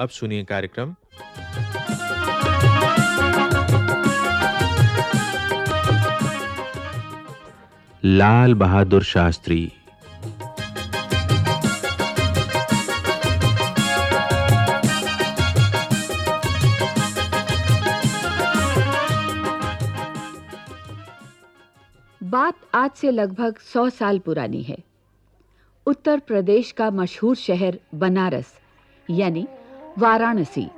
अब सुनिए कार्यक्रम। लाल बहादुर शास्त्री। बात आज से लगभग सौ साल पुरानी है। उत्तर प्रदेश का मशहूर शहर बनारस यानी वाराणसी।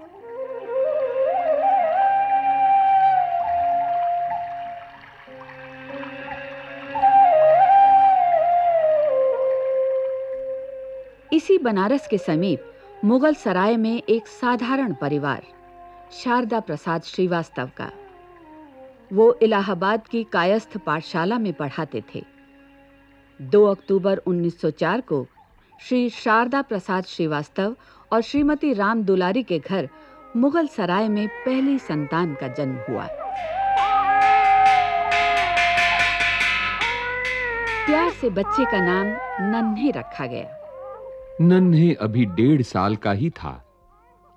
इसी बनारस के समीप मुगल सराय में एक साधारण परिवार, शारदा प्रसाद श्रीवास्तव का। वो इलाहाबाद की कायस्थ पाठशाला में पढ़ाते थे। 2 अक्टूबर 1904 को श्री शारदा प्रसाद श्रीवास्तव और श्रीमती राम दुलारी के घर मुगल सराय में पहली संतान का जन्म हुआ। प्यार से बच्चे का नाम नन्हे रखा गया। नन्हे अभी डेढ़ साल का ही था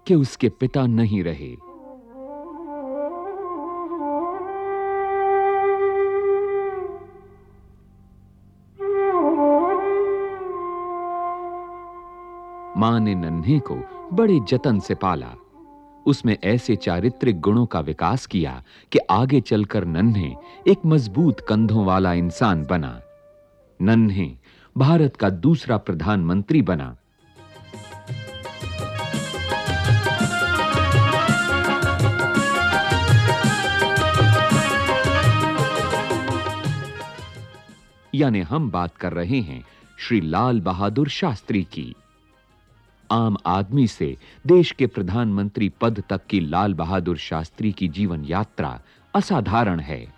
कि उसके पिता नहीं रहे। माँ ने नन्हे को बड़े जतन से पाला। उसमें ऐसे चारित्रिक गुणों का विकास किया कि आगे चलकर नन्हे एक मज़बूत कंधों वाला इंसान बना। नन्हे भारत का दूसरा प्रधानमंत्री बना। यानी हम बात कर रहे हैं श्री लाल बहादुर शास्त्री की। आम आदमी से देश के प्रधानमंत्री पद तक की लाल बहादुर शास्त्री की जीवन यात्रा असाधारण है।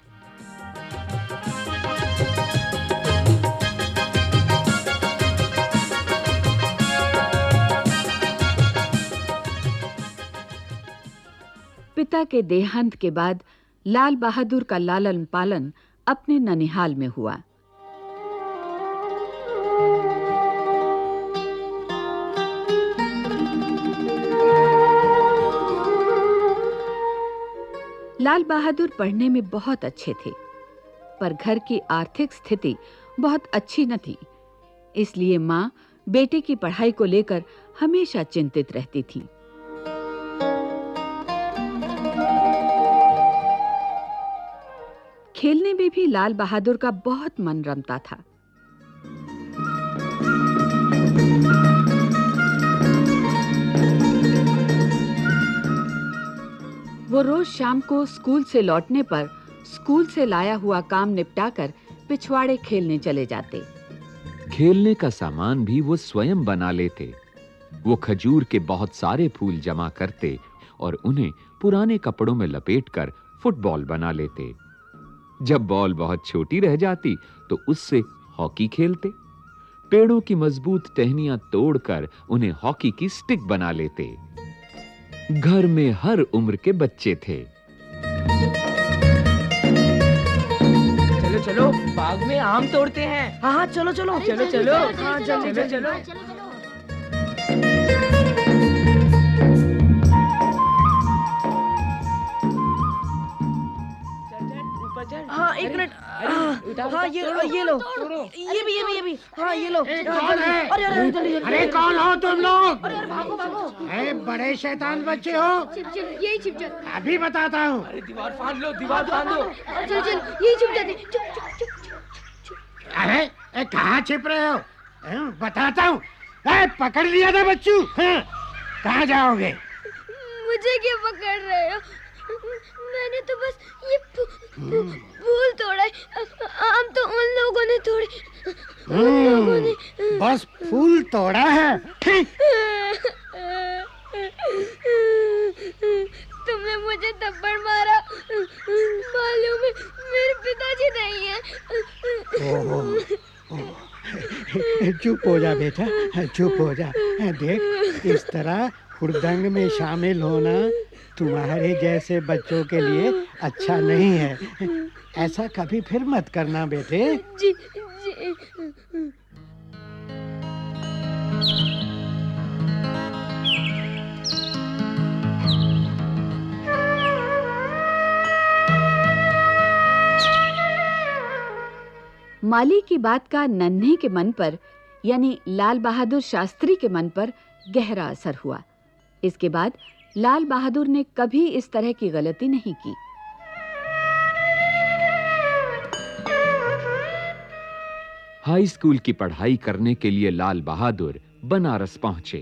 पिता के देहांत के बाद लाल बहादुर का लालन पालन अपने ननिहाल में हुआ। लाल बहादुर पढ़ने में बहुत अच्छे थे, पर घर की आर्थिक स्थिति बहुत अच्छी न थी। इसलिए माँ बेटे की पढ़ाई को लेकर हमेशा चिंतित रहती थी। खेलने में भी लाल बहादुर का बहुत मन रमता था। वो रोज शाम को स्कूल से लौटने पर स्कूल से लाया हुआ काम निपटाकर पिछवाड़े खेलने चले जाते। खेलने का सामान भी वो स्वयं बना लेते। वो खजूर के बहुत सारे फूल जमा करते और उन्हें पुराने कपड़ों में लपेटकर फुटबॉल बना लेते। जब बॉल बहुत छोटी रह जाती तो उससे हॉकी खेलते। पेड़ों की मज़बूत टहनियाँ तोड़कर उन्हें हॉकी की स्टिक बना लेते। घर में हर उम्र के बच्चे थे। चलो चलो बाग में आम तोड़ते हैं। हाँ हाँ चलो चलो। चलो चलो हाँ चलो चलो चलो हाँ एक मिनट। हाँ। ये ये लो। ये भी ये भी ये भी। हाँ ये लो। कौन है? अरे अरे जल्दी जल्दी अरे कौन हो तुम लोग? अरे अरे भागो भागो। अरे बड़े शैतान बच्चे हो। यही छिप जा अभी बताता हूँ। अरे दीवार फाड़ लो दीवार फाड़ दो चल चल यही छिप जाते। चुप चुप चुप अरे ए, कहाँ छिप रहे हो? बताता हूँ। ए, पकड़ लिया था बच्चू। हैं, कहाँ जाओगे? मुझे क्या पकड़ रहे हो? मैंने तो बस ये फूल तोड़ा है। आम तो उन लोगों ने तोड़े। उन लोगों ने हम्म, बस फूल तोड़ा है। तुमने मुझे थप्पड़ मारा। मालूम है मेरे पिताजी नहीं है। चुप हो जा बेटा चुप हो जा। देख इस तरह हुरदंग में शामिल होना तुम्हारे जैसे बच्चों के लिए अच्छा नहीं है। ऐसा कभी फिर मत करना बेटे। जी, जी। माली की बात का नन्हे के मन पर यानी लाल बहादुर शास्त्री के मन पर गहरा असर हुआ। इसके बाद लाल बहादुर ने कभी इस तरह की गलती नहीं की। हाई स्कूल की पढ़ाई करने के लिए लाल बहादुर बनारस पहुँचे।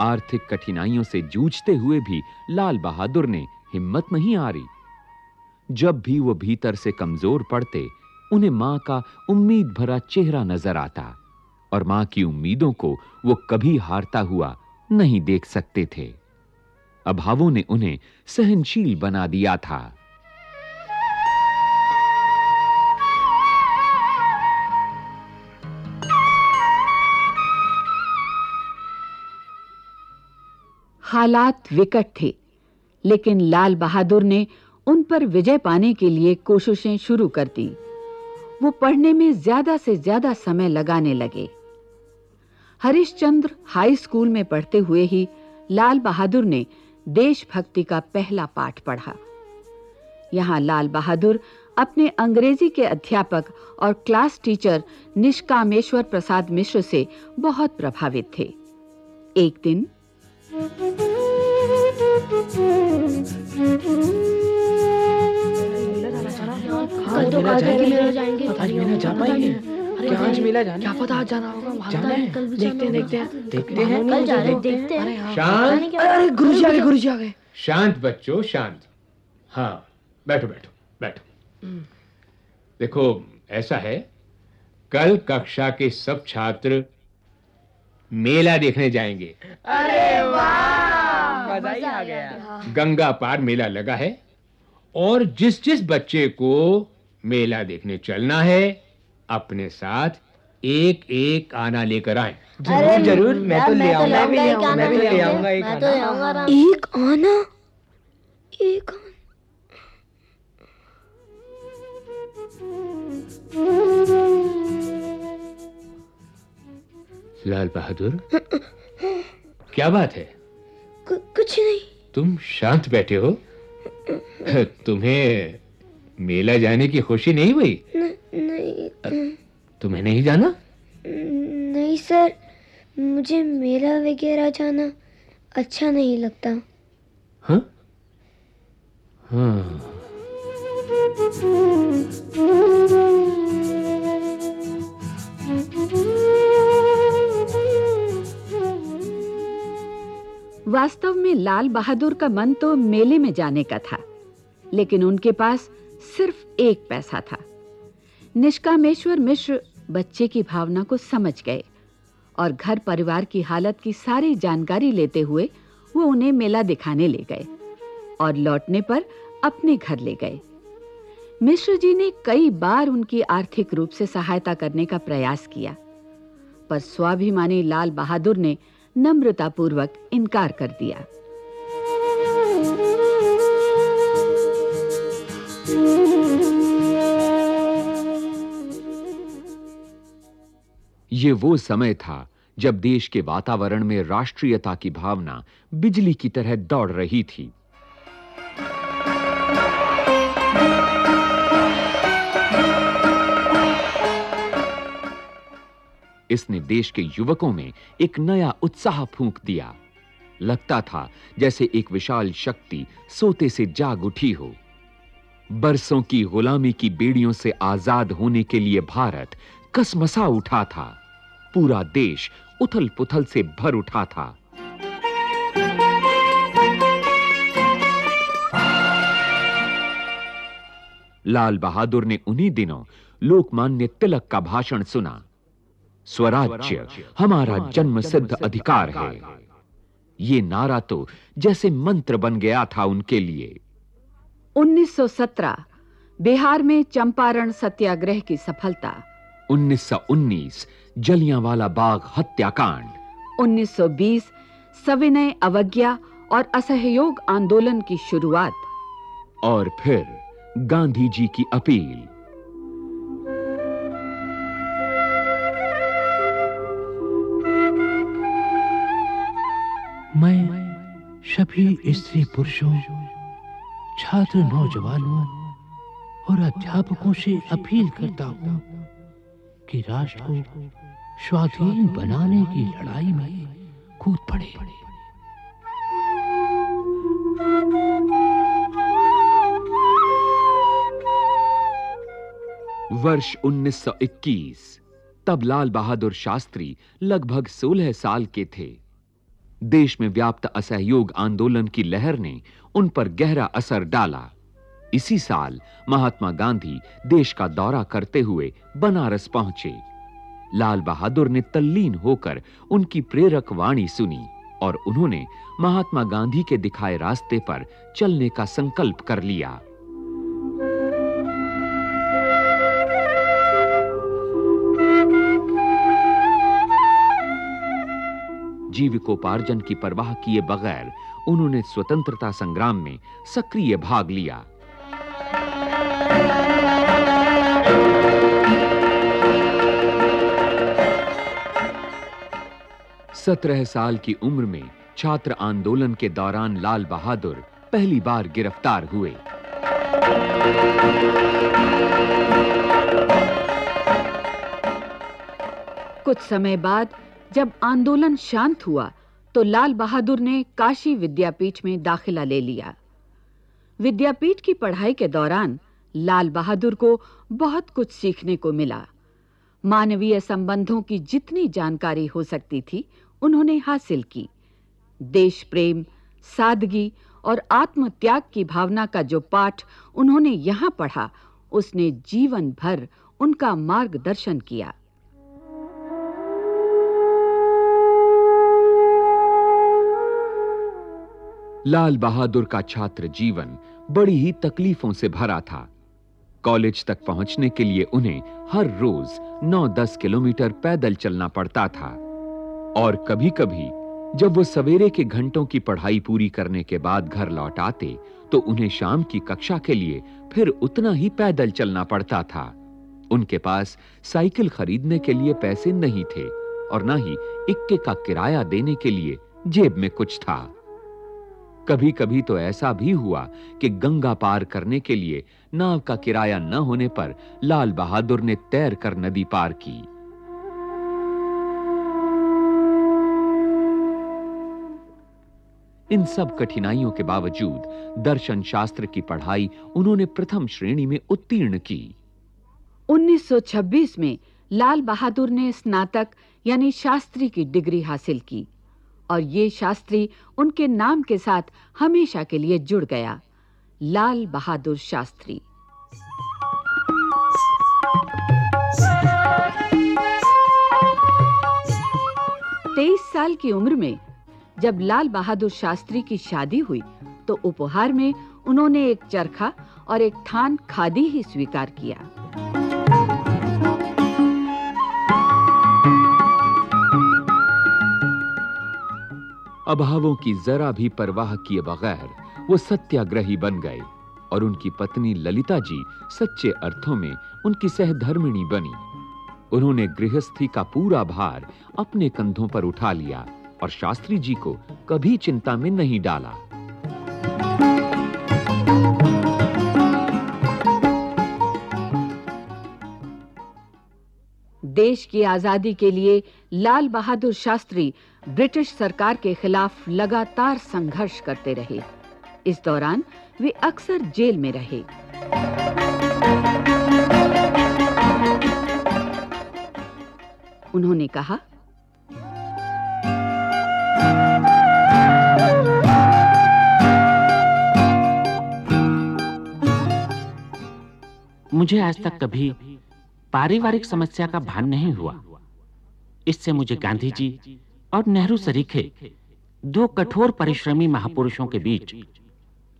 आर्थिक कठिनाइयों से जूझते हुए भी लाल बहादुर ने हिम्मत नहीं हारी। जब भी वो भीतर से कमज़ोर पड़ते, उन्हें माँ का उम्मीद भरा चेहरा नज़र आता और माँ की उम्मीदों को वो कभी हारता हुआ नहीं देख सकते थे। अभावों ने उन्हें सहनशील बना दिया था। हालात विकट थे, लेकिन लाल बहादुर ने उन पर विजय पाने के लिए कोशिशें शुरू कर दी। वो पढ़ने में ज़्यादा से ज़्यादा समय लगाने लगे। हरिश्चंद्र हाई स्कूल में पढ़ते हुए ही लाल बहादुर ने देशभक्ति का पहला पाठ पढ़ा। यहाँ लाल बहादुर अपने अंग्रेज़ी के अध्यापक और क्लास टीचर निष्कामेश्वर प्रसाद मिश्र से बहुत प्रभावित थे। एक दिन आज मेला जाएँगे। आज मेला जा पाएँगे। क्या आज मेला जाना? क्या पता आज जाना होगा जाना है। देखते हैं देखते हैं। देखते हैं। कल जा रहे देखते हैं। हाँ। शांत। अरे गुरुजी आ गए गुरुजी आ गए। शांत बच्चों शांत। हाँ बैठो बैठो बैठो। देखो ऐसा है कल कक्षा के सब छात्र मेला देखने जाएँगे। मज़ा ही आ गया। गंगा पार मेला लगा है और जिस जिस बच्चे को मेला देखने चलना है अपने साथ एक एक आना लेकर आए। ज़रूर ज़रूर। मैं तो ले आऊँगा एक आना, मैं भी ले आऊँगा एक मैं तो आना। ले आऊँगा। एक आना? एक आना? लाल बहादुर क्या बात है? कुछ नहीं। तुम शांत बैठे हो। तुम्हें मेला जाने की खुशी नहीं हुई? न- नहीं तुम्हें नहीं जाना? नहीं सर। मुझे मेला वगैरह जाना अच्छा नहीं लगता। हाँ? हाँ। वास्तव में लाल बहादुर का मन तो मेले में जाने का था, लेकिन उनके पास सिर्फ़ एक पैसा था। निष्कामेश्वर मिश्र बच्चे की भावना को समझ गए और घर परिवार की हालत की सारी जानकारी लेते हुए वो उन्हें मेला दिखाने ले गए और लौटने पर अपने घर ले गए। मिश्र जी ने कई बार उनकी आर्थिक रूप से सहायता करने का प्रयास किया, पर स्वाभिमानी लाल बहादुर ने नम्रतापूर्वक इनकार कर दिया। ये वो समय था जब देश के वातावरण में राष्ट्रीयता की भावना बिजली की तरह दौड़ रही थी। इसने देश के युवकों में एक नया उत्साह फूंक दिया। लगता था जैसे एक विशाल शक्ति सोते से जाग उठी हो। बरसों की गुलामी की बेड़ियों से आज़ाद होने के लिए भारत कसमसा उठा था। पूरा देश उथल पुथल से भर उठा था। लाल बहादुर ने उन्हीं दिनों लोकमान्य तिलक का भाषण सुना। स्वराज्य हमारा जन्म सिद्ध अधिकार है। ये नारा तो जैसे मंत्र बन गया था उनके लिए। 1917 बिहार में चंपारण सत्याग्रह की सफलता। 1919 जलियांवाला बाग हत्याकांड। 1920 सविनय अवज्ञा और असहयोग आंदोलन की शुरुआत। और फिर गांधी जी की अपील। मैं सभी स्त्री पुरुषों, छात्र नौजवानों और अध्यापकों से अपील करता हूँ कि राष्ट्र को स्वाधीन बनाने की लड़ाई में कूद पड़े। वर्ष 1921 तब लाल बहादुर शास्त्री लगभग 16 साल के थे। देश में व्याप्त असहयोग आंदोलन की लहर ने उन पर गहरा असर डाला। इसी साल महात्मा गांधी देश का दौरा करते हुए बनारस पहुँचे। लाल बहादुर ने तल्लीन होकर उनकी प्रेरक वाणी सुनी और उन्होंने महात्मा गांधी के दिखाए रास्ते पर चलने का संकल्प कर लिया। जीविकोपार्जन की परवाह किए बगैर उन्होंने स्वतंत्रता संग्राम में सक्रिय भाग लिया। सत्रह साल की उम्र में छात्र आंदोलन के दौरान लाल बहादुर पहली बार गिरफ़्तार हुए। कुछ समय बाद जब आंदोलन शांत हुआ तो लाल बहादुर ने काशी विद्यापीठ में दाखिला ले लिया। विद्यापीठ की पढ़ाई के दौरान लाल बहादुर को बहुत कुछ सीखने को मिला। मानवीय संबंधों की जितनी जानकारी हो सकती थी, उन्होंने हासिल की। देश प्रेम, सादगी और आत्मत्याग की भावना का जो पाठ उन्होंने यहाँ पढ़ा, उसने जीवन भर उनका मार्गदर्शन किया। लाल बहादुर का छात्र जीवन बड़ी ही तकलीफों से भरा था। कॉलेज तक पहुँचने के लिए उन्हें हर रोज 9-10 किलोमीटर पैदल चलना पड़ता था। और कभी-कभी जब वो सवेरे के घंटों की पढ़ाई पूरी करने के बाद घर लौट आते तो उन्हें शाम की कक्षा के लिए फिर उतना ही पैदल चलना पड़ता था। उनके पास साइकिल खरीदने के लिए पैसे नहीं थे और ना ही इक्के का किराया देने के लिए जेब में कुछ था। कभी-कभी तो ऐसा भी हुआ कि गंगा पार करने के लिए नाव का किराया न होने पर लाल बहादुर ने तैर कर नदी पार की। इन सब कठिनाइयों के बावजूद दर्शन शास्त्र की पढ़ाई उन्होंने प्रथम श्रेणी में उत्तीर्ण की। 1926 में लाल बहादुर ने स्नातक यानी शास्त्री की डिग्री हासिल की। और ये शास्त्री उनके नाम के साथ हमेशा के लिए जुड़ गया। लाल बहादुर शास्त्री। तेईस साल की उम्र में जब लाल बहादुर शास्त्री की शादी हुई तो उपहार में उन्होंने एक चरखा और एक थान खादी ही स्वीकार किया। अभावों की जरा भी परवाह किए बगैर वो सत्याग्रही बन गए और उनकी पत्नी ललिता जी सच्चे अर्थों में उनकी सहधर्मिणी बनी। उन्होंने गृहस्थी का पूरा भार अपने कंधों पर उठा लिया और शास्त्री जी को कभी चिंता में नहीं डाला। देश की आज़ादी के लिए लाल बहादुर शास्त्री ब्रिटिश सरकार के खिलाफ लगातार संघर्ष करते रहे। इस दौरान वे अक्सर जेल में रहे। उन्होंने कहा, मुझे आज तक कभी पारिवारिक समस्या का भान नहीं हुआ। इससे मुझे गांधी जी और नेहरू सरीखे, दो कठोर परिश्रमी महापुरुषों के बीच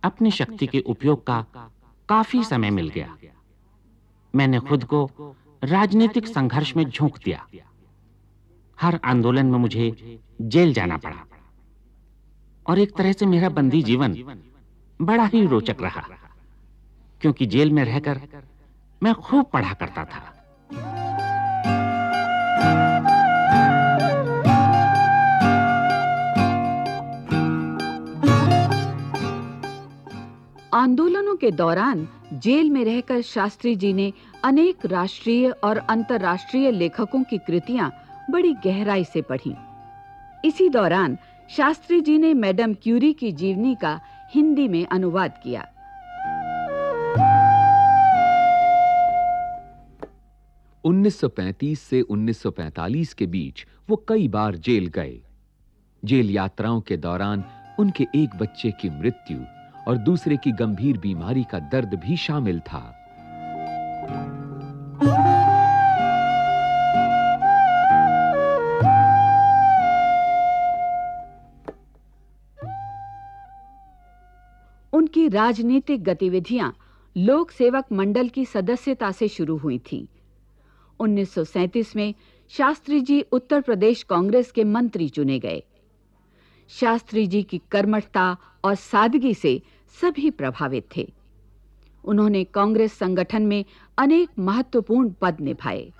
अपनी शक्ति के उपयोग का काफ़ी समय मिल गया। मैंने खुद को राजनीतिक संघर्ष में झोंक दिया। हर आंदोलन में मुझे जेल जाना पड़ा। और एक तरह से मेरा बंदी जीवन बड़ा ही रोचक रहा, क्योंकि जेल में रहकर मैं खूब पढ़ा करता था। आंदोलनों के दौरान जेल में रहकर शास्त्री जी ने अनेक राष्ट्रीय और अंतर्राष्ट्रीय लेखकों की कृतियाँ बड़ी गहराई से पढ़ी। इसी दौरान शास्त्री जी ने मैडम क्यूरी की जीवनी का हिंदी में अनुवाद किया। उन्नीस सौ पैंतीस से 1945 के बीच वो कई बार जेल गए। जेल यात्राओं के दौरान उनके एक बच्चे की मृत्यु और दूसरे की गंभीर बीमारी का दर्द भी शामिल था। उनकी राजनीतिक गतिविधियाँ लोक सेवक मंडल की सदस्यता से शुरू हुई थीं। 1937 में शास्त्री जी उत्तर प्रदेश कांग्रेस के मंत्री चुने गए। शास्त्री जी की कर्मठता और सादगी से सभी प्रभावित थे। उन्होंने कांग्रेस संगठन में अनेक महत्वपूर्ण पद निभाए।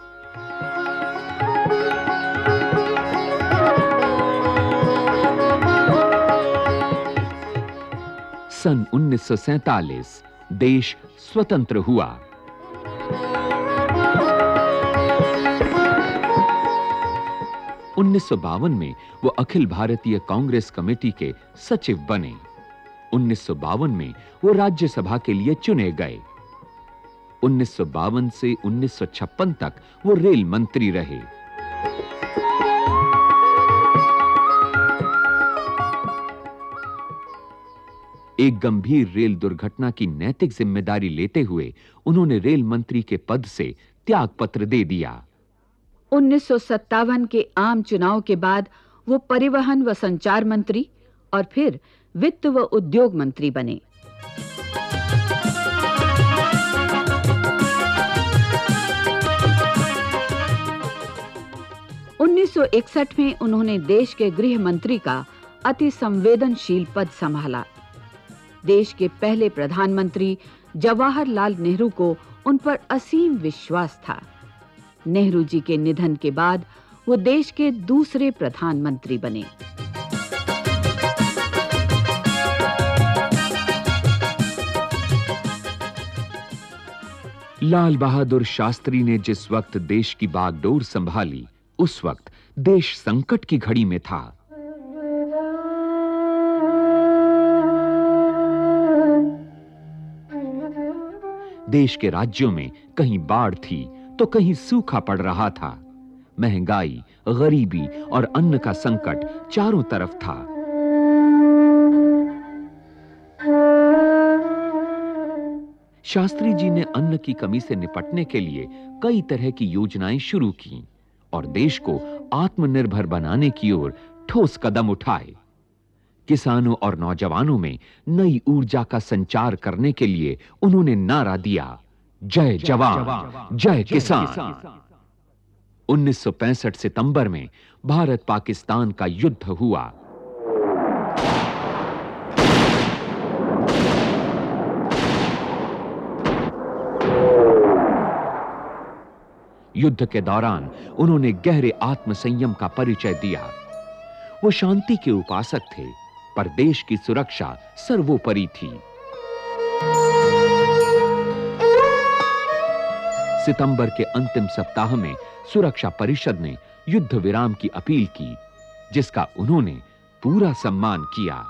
सन 1947 देश स्वतंत्र हुआ। उन्नीस सौ बावन में वो अखिल भारतीय कांग्रेस कमेटी के सचिव बने। उन्नीस सौ बावन में वो राज्यसभा के लिए चुने गए। उन्नीस से 1956 तक वो रेल मंत्री रहे। एक गंभीर रेल दुर्घटना की नैतिक ज़िम्मेदारी लेते हुए उन्होंने रेल मंत्री के पद से त्याग पत्र दे दिया। उन्नीस सौ सत्तावन के आम चुनाव के बाद वो परिवहन व संचार मंत्री और फिर वित्त व उद्योग मंत्री बने। उन्नीस सौ इकसठ में उन्होंने देश के गृह मंत्री का अति संवेदनशील पद संभाला। देश के पहले प्रधानमंत्री जवाहरलाल नेहरू को उन पर असीम विश्वास था। नेहरू जी के निधन के बाद वो देश के दूसरे प्रधानमंत्री बने। लाल बहादुर शास्त्री ने जिस वक्त देश की बागडोर संभाली, उस वक्त देश संकट की घड़ी में था। देश के राज्यों में कहीं बाढ़ थी तो कहीं सूखा पड़ रहा था। महँगाई, गरीबी और अन्न का संकट चारों तरफ़ था। शास्त्री जी ने अन्न की कमी से निपटने के लिए कई तरह की योजनाएँ शुरू की और देश को आत्मनिर्भर बनाने की ओर ठोस कदम उठाए। किसानों और नौजवानों में नई ऊर्जा का संचार करने के लिए उन्होंने नारा दिया। जय जवान जय किसान। 1965 सितंबर में भारत पाकिस्तान का युद्ध हुआ। युद्ध के दौरान उन्होंने गहरे आत्मसंयम का परिचय दिया। वो शांति के उपासक थे, पर देश की सुरक्षा सर्वोपरि थी। सितंबर के अंतिम सप्ताह में सुरक्षा परिषद ने युद्ध विराम की अपील की, जिसका उन्होंने पूरा सम्मान किया।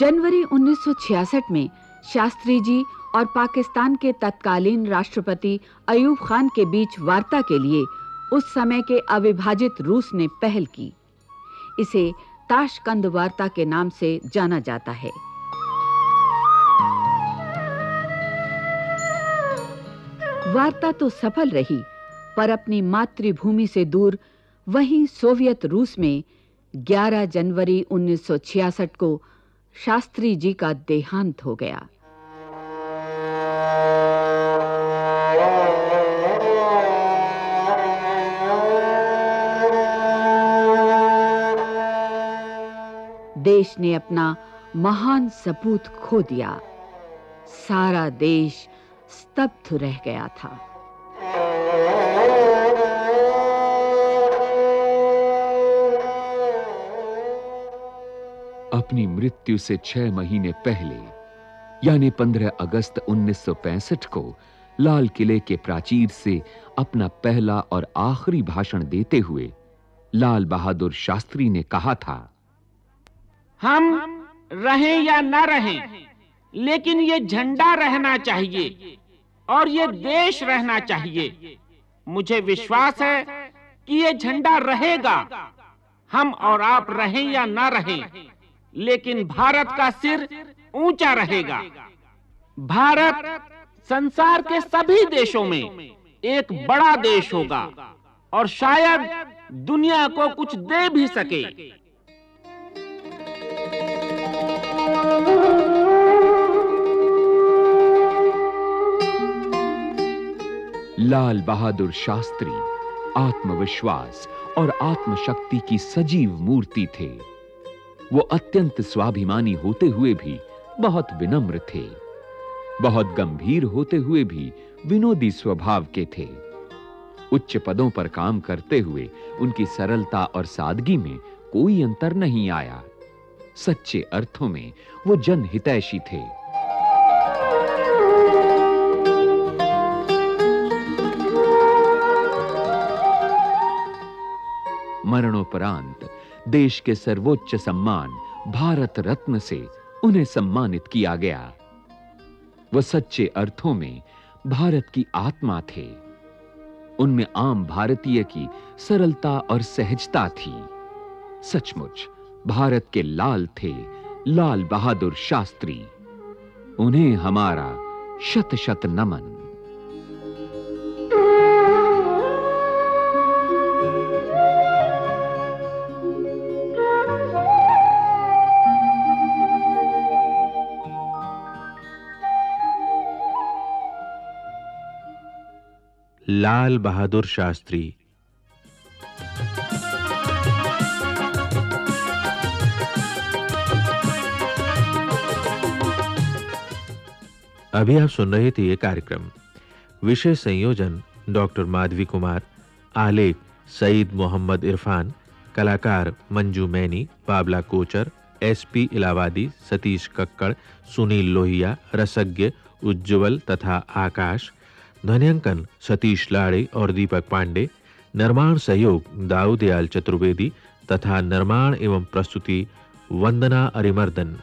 जनवरी 1966 में शास्त्री जी और पाकिस्तान के तत्कालीन राष्ट्रपति अयूब खान के बीच वार्ता के लिए उस समय के अविभाजित रूस ने पहल की। इसे ताशकंद वार्ता के नाम से जाना जाता है। वार्ता तो सफल रही, पर अपनी मातृभूमि से दूर वहीं सोवियत रूस में 11 जनवरी 1966 को शास्त्री जी का देहांत हो गया। देश ने अपना महान सपूत खो दिया। सारा देश स्तब्ध रह गया था। अपनी मृत्यु से छह महीने पहले, यानी 15 अगस्त 1965 को, लाल किले के प्राचीर से अपना पहला और आखिरी भाषण देते हुए, लाल बहादुर शास्त्री ने कहा था हम रहें या न रहें, लेकिन ये झंडा रहना चाहिए और ये देश रहना चाहिए। मुझे विश्वास है कि ये झंडा रहेगा। हम और आप रहें या ना रहें, लेकिन भारत का सिर ऊँचा रहेगा। भारत संसार के सभी देशों में एक बड़ा देश होगा और शायद दुनिया को कुछ दे भी सके। लाल बहादुर शास्त्री, आत्मविश्वास और आत्मशक्ति की सजीव मूर्ति थे। वो अत्यंत स्वाभिमानी होते हुए भी बहुत विनम्र थे। बहुत गंभीर होते हुए भी विनोदी स्वभाव के थे। उच्च पदों पर काम करते हुए उनकी सरलता और सादगी में कोई अंतर नहीं आया। सच्चे अर्थों में वो जनहितैषी थे। मरणोपरांत देश के सर्वोच्च सम्मान भारत रत्न से उन्हें सम्मानित किया गया। वह सच्चे अर्थों में भारत की आत्मा थे। उनमें आम भारतीय की सरलता और सहजता थी। सचमुच, भारत के लाल थे लाल बहादुर शास्त्री। उन्हें हमारा शत शत नमन। लाल बहादुर शास्त्री। अभी आप सुन रहे थे ये कार्यक्रम। विषय संयोजन, डॉक्टर माधवी कुमार, आलेख, सईद मोहम्मद इरफान, कलाकार मंजू मैनी, बाबला कोचर, एसपी इलाहाबादी, सतीश कक्कड़, सुनील लोहिया, रसज्ञ, उज्जवल तथा आकाश ध्वनियांकन सतीश लाड़े और दीपक पांडे, निर्माण सहयोग दाऊदयाल चतुर्वेदी तथा निर्माण एवं प्रस्तुति वंदना अरिमर्दन।